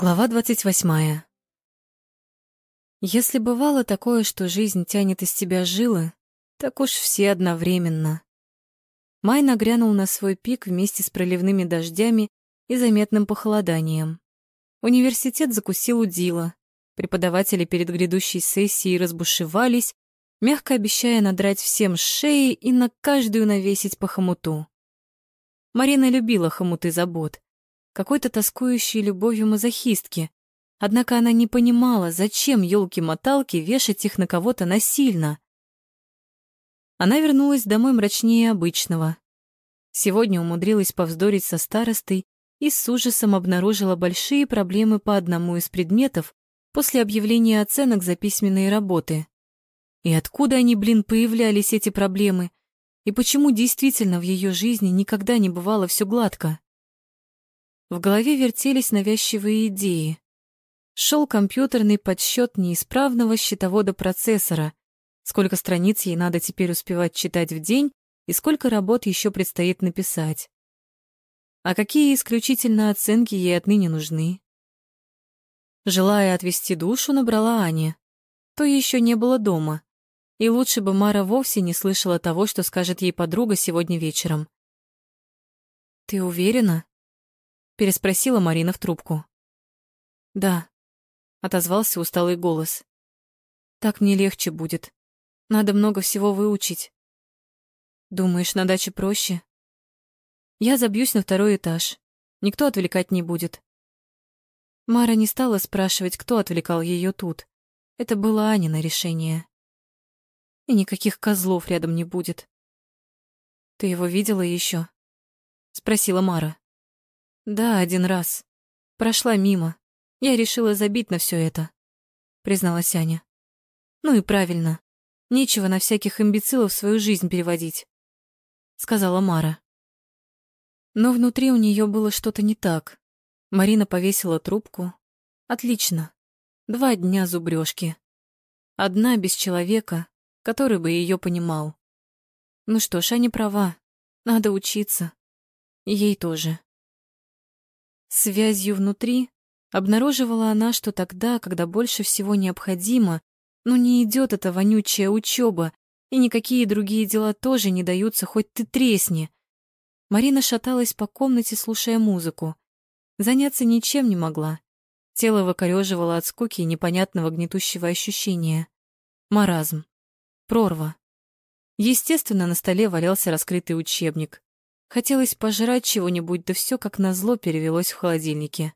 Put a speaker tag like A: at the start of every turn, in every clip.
A: Глава двадцать восьмая. Если бывало такое, что жизнь тянет из тебя жилы, так уж все одновременно. Май нагрянул на свой пик вместе с проливными дождями и заметным похолоданием. Университет закусил удила. Преподаватели перед грядущей сессией разбушевались, мягко обещая надрать всем шеи и на каждую навесить по хомуту. Марина любила хомуты забот — какой-то тоскующей любовью мазохистки. Однако она не понимала, зачем елки-моталки вешать их на кого-то насильно. Она вернулась домой мрачнее обычного. Сегодня умудрилась повздорить со старостой и с ужасом обнаружила большие проблемы по одному из предметов после объявления оценок за письменные работы. И откуда они, блин, появлялись, эти проблемы? И почему действительно в ее жизни никогда не бывало все гладко? В голове вертелись навязчивые идеи. Шел компьютерный подсчет неисправного счетовода процессора, сколько страниц ей надо теперь успевать читать в день и сколько работ еще предстоит написать. А какие исключительно оценки ей отныне нужны? Желая отвести душу, набрала Аня. То еще не было дома. И лучше бы Мара вовсе не слышала того, что скажет ей подруга сегодня вечером. «Ты уверена?» Переспросила Марина в трубку. Да, отозвался усталый голос. Так мне легче будет. Надо много всего выучить. Думаешь, на даче проще? Я забьюсь на второй этаж. Никто отвлекать не будет. Мара не стала спрашивать, кто отвлекал ее тут. Это было Анина решение. И никаких козлов рядом не будет. Ты его видела еще? спросила Мара. Да, один раз. Прошла мимо. Я решила забить на все это, призналась Аня. Ну и правильно. Нечего на всяких имбецилов свою жизнь переводить, сказала Мара. Но внутри у нее было что-то не так. Марина повесила трубку. Отлично. Два дня зубрежки. Одна без человека, который бы ее понимал. Ну что ж, Аня права. Надо учиться. ей тоже. Связью внутри обнаруживала она, что тогда, когда больше всего необходимо, но не идет эта вонючая учеба, и никакие другие дела тоже не даются, хоть ты тресни. Марина шаталась по комнате, слушая музыку. Заняться ничем не могла. Тело выкорёживало от скуки и непонятного гнетущего ощущения. Маразм. Прорва. Естественно, на столе валялся раскрытый учебник. Хотелось пожрать чего-нибудь, да все как назло перевелось в холодильнике.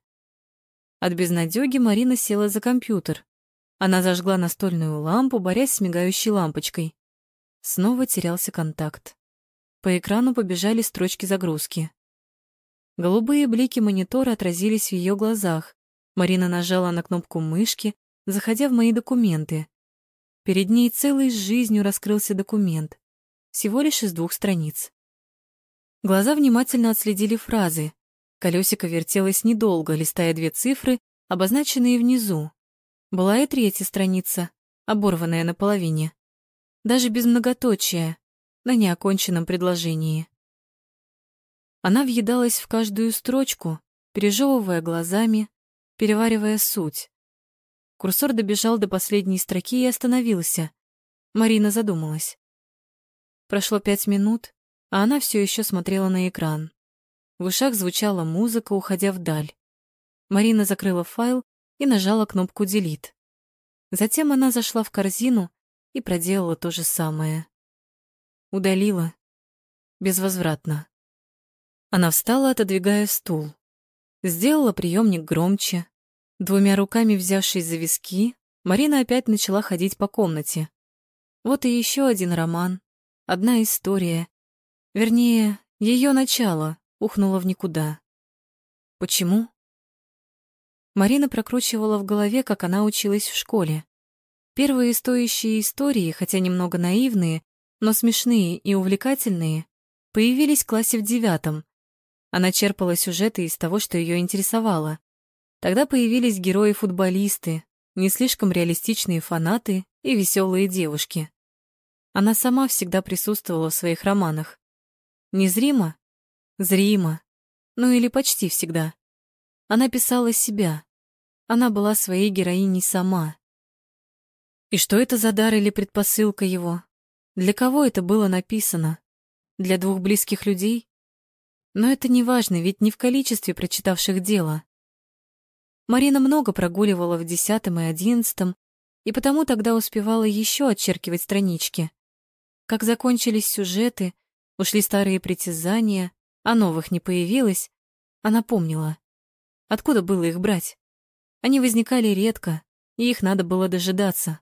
A: От безнадёги Марина села за компьютер. Она зажгла настольную лампу, борясь с мигающей лампочкой. Снова терялся контакт. По экрану побежали строчки загрузки. Голубые блики монитора отразились в ее глазах. Марина нажала на кнопку мышки, заходя в мои документы. Перед ней целой жизнью раскрылся документ. Всего лишь из двух страниц. Глаза внимательно отследили фразы. Колесико вертелось недолго, листая две цифры, обозначенные внизу. Была и третья страница, оборванная наполовине. Даже без многоточия, на неоконченном предложении. Она въедалась в каждую строчку, пережевывая глазами, переваривая суть. Курсор добежал до последней строки и остановился. Марина задумалась. Прошло пять минут, а она все еще смотрела на экран. В ушах звучала музыка, уходя вдаль. Марина закрыла файл и нажала кнопку «Делит». Затем она зашла в корзину и проделала то же самое. Удалила. Безвозвратно. Она встала, отодвигая стул. Сделала приемник громче. Двумя руками взявшись за виски, Марина опять начала ходить по комнате. Вот и еще один роман, одна история, Вернее, ее начало ухнуло в никуда. Почему? Марина прокручивала в голове, как она училась в школе. Первые стоящие истории, хотя немного наивные, но смешные и увлекательные, появились в классе в девятом. Она черпала сюжеты из того, что ее интересовало. Тогда появились герои-футболисты, не слишком реалистичные фанаты и веселые девушки. Она сама всегда присутствовала в своих романах. Незримо? Зримо. Ну или почти всегда. Она писала себя, Она была своей героиней сама. И что это за дар или предпосылка его? Для кого это было написано? Для двух близких людей? Но это не важно, ведь не в количестве прочитавших дело. Марина много прогуливала в десятом и одиннадцатом, и потому тогда успевала еще отчеркивать странички. Как закончились сюжеты, ушли старые притязания, а новых не появилось, она помнила. Откуда было их брать? Они возникали редко, и их надо было дожидаться.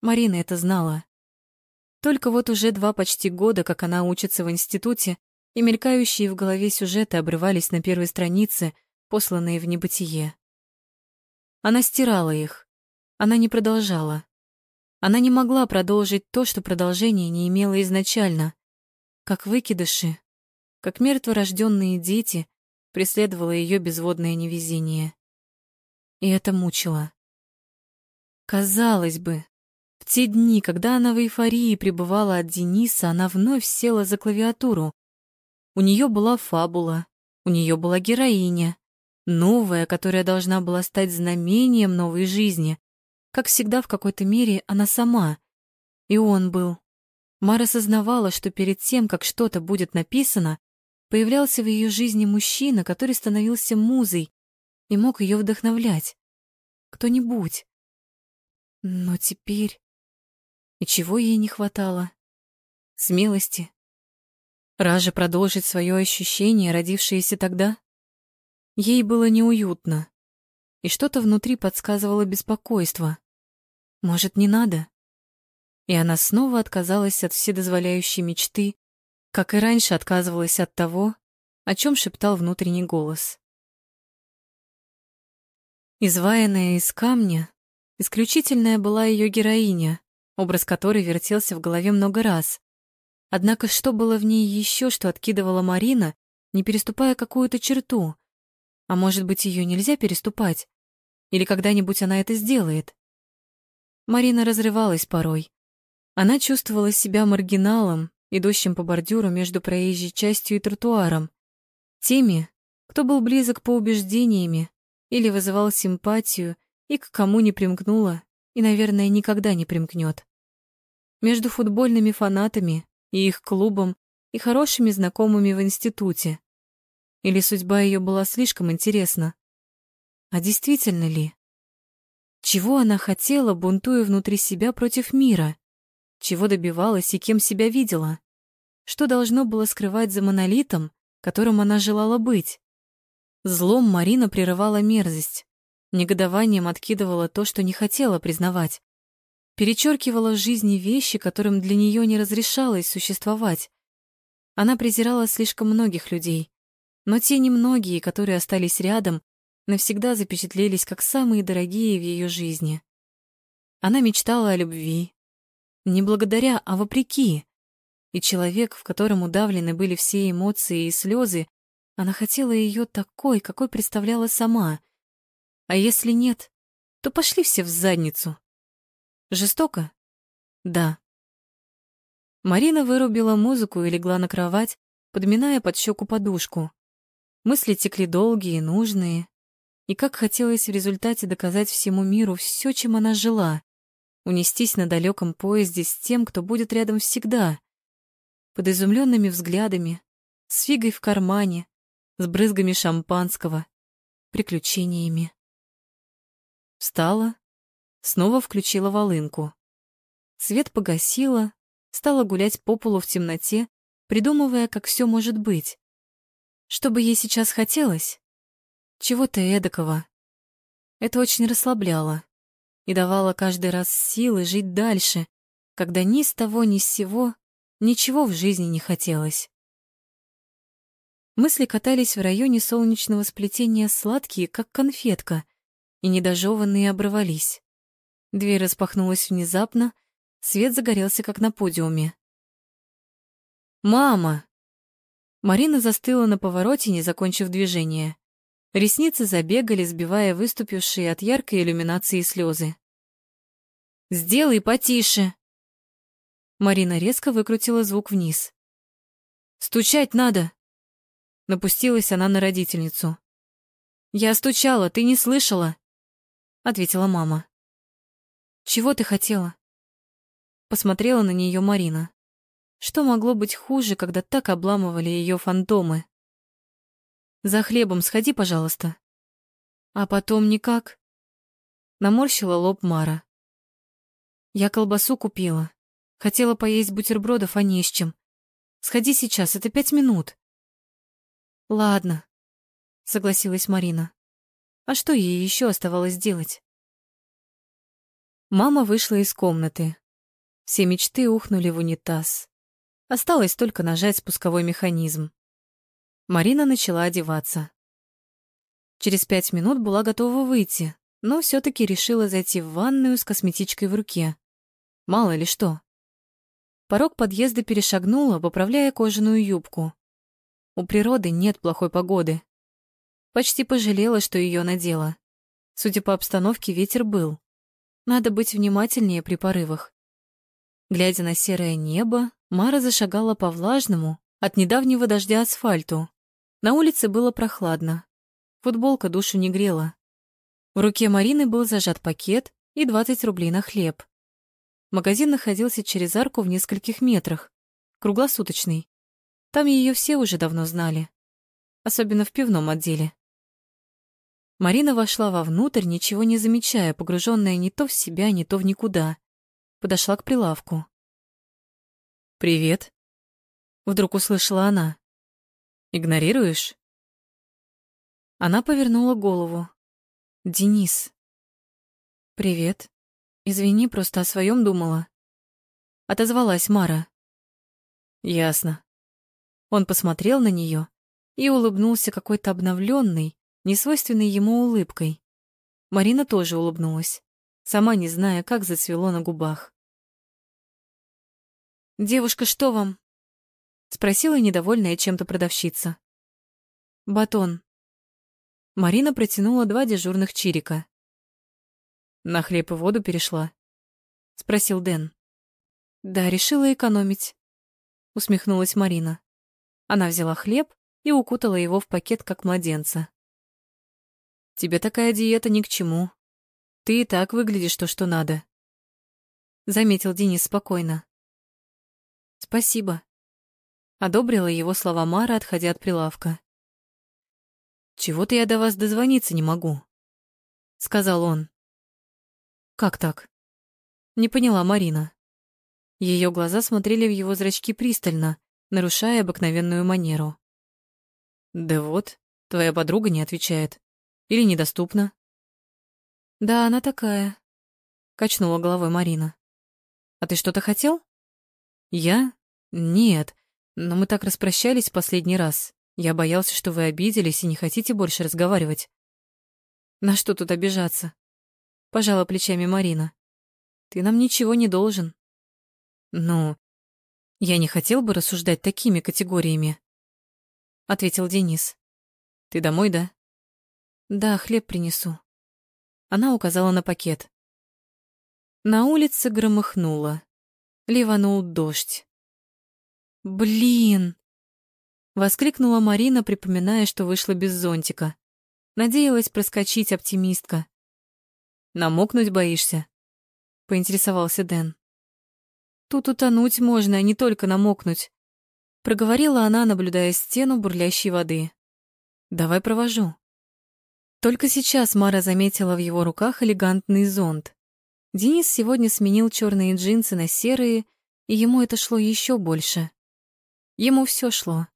A: Марина это знала. Только вот уже два почти года, как она учится в институте, и мелькающие в голове сюжеты обрывались на первой странице, посланные в небытие. Она стирала их. Она не продолжала. Она не могла продолжить то, что продолжение не имело изначально. Как выкидыши, как мертворожденные дети, преследовало ее безводное невезение. И это мучило. Казалось бы, в те дни, когда она в эйфории пребывала от Дениса, она вновь села за клавиатуру. У нее была фабула, у нее была героиня, новая, которая должна была стать знамением новой жизни. Как всегда, в какой-то мере, она сама. И он был. Мара сознавала, что перед тем, как что-то будет написано, появлялся в ее жизни мужчина, который становился музой и мог ее вдохновлять. Кто-нибудь. Но теперь... И чего ей не хватало? Смелости. Ража продолжить свое ощущение, родившееся тогда? Ей было неуютно, и что-то внутри подсказывало беспокойство. Может, не надо? И она снова отказалась от вседозволяющей мечты, как и раньше отказывалась от того, о чем шептал внутренний голос. Изваянная из камня, исключительная была ее героиня, образ которой вертелся в голове много раз. Однако что было в ней еще, что откидывала Марина, не переступая какую-то черту? А может быть, ее нельзя переступать? Или когда-нибудь она это сделает? Марина разрывалась порой. Она чувствовала себя маргиналом, идущим по бордюру между проезжей частью и тротуаром. Теми, кто был близок по убеждениями или вызывал симпатию и к кому не примкнула и, наверное, никогда не примкнет между футбольными фанатами и их клубом и хорошими знакомыми в институте. Или судьба ее была слишком интересна? А действительно ли? Чего она хотела, бунтуя внутри себя против мира? Чего добивалась и кем себя видела? Что должно было скрывать за монолитом, которым она желала быть? Злом Марина прерывала мерзость, негодованием откидывала то, что не хотела признавать перечеркивала в жизни вещи, которым для нее не разрешалось существовать. Она презирала слишком многих людей, но те немногие, которые остались рядом, навсегда запечатлелись как самые дорогие в ее жизни. Она мечтала о любви. Не благодаря, а вопреки. И человек, в котором удавлены были все эмоции и слезы, она хотела ее такой, какой представляла сама. А если нет, то пошли все в задницу. Жестоко? Да. Марина вырубила музыку и легла на кровать, подминая под щеку подушку. Мысли текли долгие нужные. И как хотелось в результате доказать всему миру все, чем она жила. Унестись на далеком поезде с тем, кто будет рядом всегда. Под изумленными взглядами, с фигой в кармане, с брызгами шампанского, приключениями. Встала, Снова включила волынку. Свет погасила, стала гулять по полу в темноте, придумывая, как все может быть. Что бы ей сейчас хотелось? Чего-то эдакого. Это очень расслабляло и давало каждый раз силы жить дальше, когда ни с того ни с сего ничего в жизни не хотелось. Мысли катались в районе солнечного сплетения сладкие, как конфетка, и недожеванные обрывались. Дверь распахнулась внезапно, свет загорелся, как на подиуме. «Мама!» Марина застыла на повороте, не закончив движение. Ресницы забегали, сбивая выступившие от яркой иллюминации слезы. «Сделай потише!» Марина резко выкрутила звук вниз. «Стучать надо!» Напустилась она на родительницу. «Я стучала, ты не слышала!» — ответила мама. «Чего ты хотела?» Посмотрела на нее Марина. Что могло быть хуже, когда так обламывали ее фантомы? «За хлебом сходи, пожалуйста». «А потом никак?» Наморщила лоб Мара. «Я колбасу купила. Хотела поесть бутербродов, а не с чем. Сходи сейчас, это пять минут». «Ладно», — согласилась Марина. «А что ей еще оставалось делать?» Мама вышла из комнаты. Все мечты ухнули в унитаз. Осталось только нажать спусковой механизм. Марина начала одеваться. Через пять минут была готова выйти, но все таки решила зайти в ванную с косметичкой в руке. Мало ли что. Порог подъезда перешагнула, поправляя кожаную юбку. У природы нет плохой погоды. Почти пожалела, что ее надела. Судя по обстановке, ветер был. Надо быть внимательнее при порывах. Глядя на серое небо, Мара зашагала по влажному, от недавнего дождя асфальту. На улице было прохладно. Футболка душу не грела. В руке Марины был зажат пакет и 20 рублей на хлеб. Магазин находился через арку в нескольких метрах, круглосуточный. Там ее все уже давно знали, особенно в пивном отделе. Марина вошла вовнутрь, ничего не замечая, погруженная не то в себя, не то в никуда. Подошла к прилавку. «Привет», — вдруг услышала она. «Игнорируешь?» Она повернула голову. «Денис». «Привет. Извини, просто о своем думала». Отозвалась Мара. «Ясно. Он посмотрел на нее и улыбнулся какой-то обновленной, несвойственной ему улыбкой. Марина тоже улыбнулась, сама не зная, как зацвело на губах. «Девушка, что вам?» — спросила недовольная чем-то продавщица. «Батон». Марина протянула два дежурных чирика. «На хлеб и воду перешла?» — спросил Дэн. «Да, решила экономить», — усмехнулась Марина. Она взяла хлеб и укутала его в пакет, как младенца. «Тебе такая диета ни к чему. Ты и так выглядишь то, что надо», — заметил Денис спокойно. «Спасибо», — одобрила его слова Мара, отходя от прилавка. «Чего-то я до вас дозвониться не могу», — сказал он. «Как так?» — не поняла Марина. Ее глаза смотрели в его зрачки пристально, нарушая обыкновенную манеру. «Да вот, твоя подруга не отвечает. Или недоступна?» «Да, она такая», — качнула головой Марина. «А ты что-то хотел?» «Я? Нет. Но мы так распрощались в последний раз. Я боялся, что вы обиделись и не хотите больше разговаривать». «На что тут обижаться?» — пожала плечами Марина. «Ты нам ничего не должен». «Ну, я не хотел бы рассуждать такими категориями, ответил Денис. Ты домой, да? Да, хлеб принесу. Она указала на пакет. На улице громыхнуло. Ливанул дождь. Блин! воскликнула Марина, припоминая, что вышла без зонтика. Надеялась проскочить оптимистка. Намокнуть боишься? поинтересовался Дэн. Тут утонуть можно, а не только намокнуть. Проговорила она, наблюдая стену бурлящей воды. Давай провожу. Только сейчас Мара заметила в его руках элегантный зонт. Денис сегодня сменил черные джинсы на серые, и ему это шло еще больше. Ему все шло.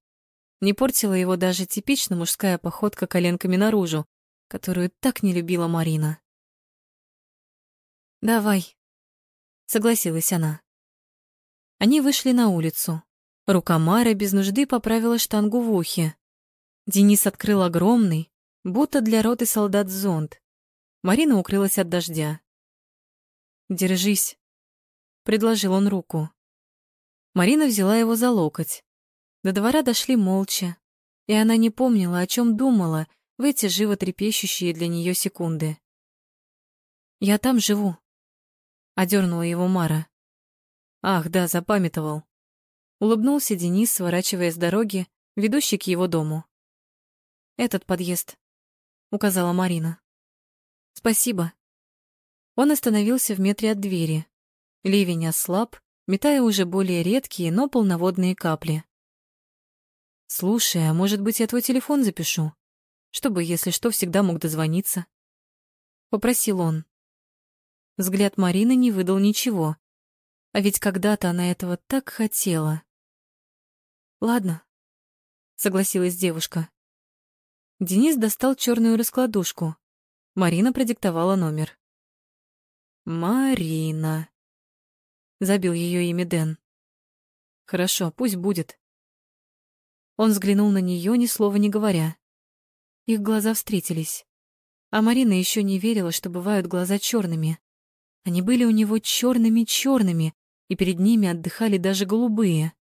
A: Не портила его даже типично мужская походка коленками наружу, которую так не любила Марина. «Давай», — согласилась она. Они вышли на улицу. Рука Мары без нужды поправила штангу в ухе. Денис открыл огромный, будто для роты солдат зонт. Марина укрылась от дождя. «Держись», — предложил он руку. Марина взяла его за локоть. До двора дошли молча, и она не помнила, о чем думала в эти животрепещущие для нее секунды. «Я там живу», — одернула его Мара. Ах, да, запамятовал. Улыбнулся Денис, сворачивая с дороги, ведущей к его дому. Этот подъезд, указала Марина. Спасибо. Он остановился в метре от двери. Ливень ослаб, метая уже более редкие, но полноводные капли. «Слушай, а может быть, я твой телефон запишу? Чтобы, если что, всегда мог дозвониться?» Попросил он. Взгляд Марины не выдал ничего. А ведь когда-то она этого так хотела. «Ладно», — согласилась девушка. Денис достал черную раскладушку. Марина продиктовала номер. «Марина», — забил ее имя Дэн. «Хорошо, пусть будет». Он взглянул на нее, ни слова не говоря. Их глаза встретились. А Марина еще не верила, что бывают глаза черными. Они были у него черными-черными, и перед ними отдыхали даже голубые.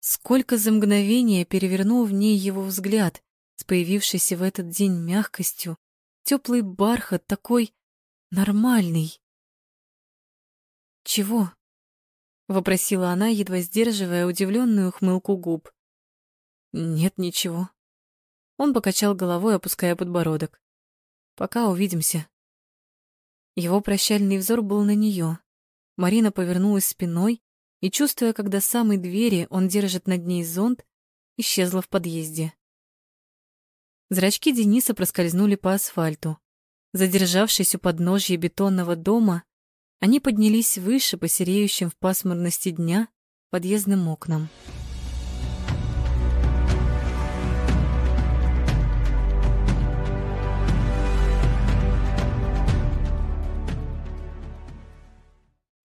A: Сколько за мгновение перевернул в ней его взгляд, с появившейся в этот день мягкостью, теплый бархат такой нормальный. «Чего?» — вопросила она, едва сдерживая удивленную ухмылку губ. «Нет, ничего». Он покачал головой, опуская подбородок. «Пока увидимся». Его прощальный взор был на нее. Марина повернулась спиной и, чувствуя, когда самой двери он держит над ней зонт, исчезла в подъезде. Зрачки Дениса проскользнули по асфальту. Задержавшись у подножья бетонного дома, они поднялись выше по сереющим в пасмурности дня подъездным окнам.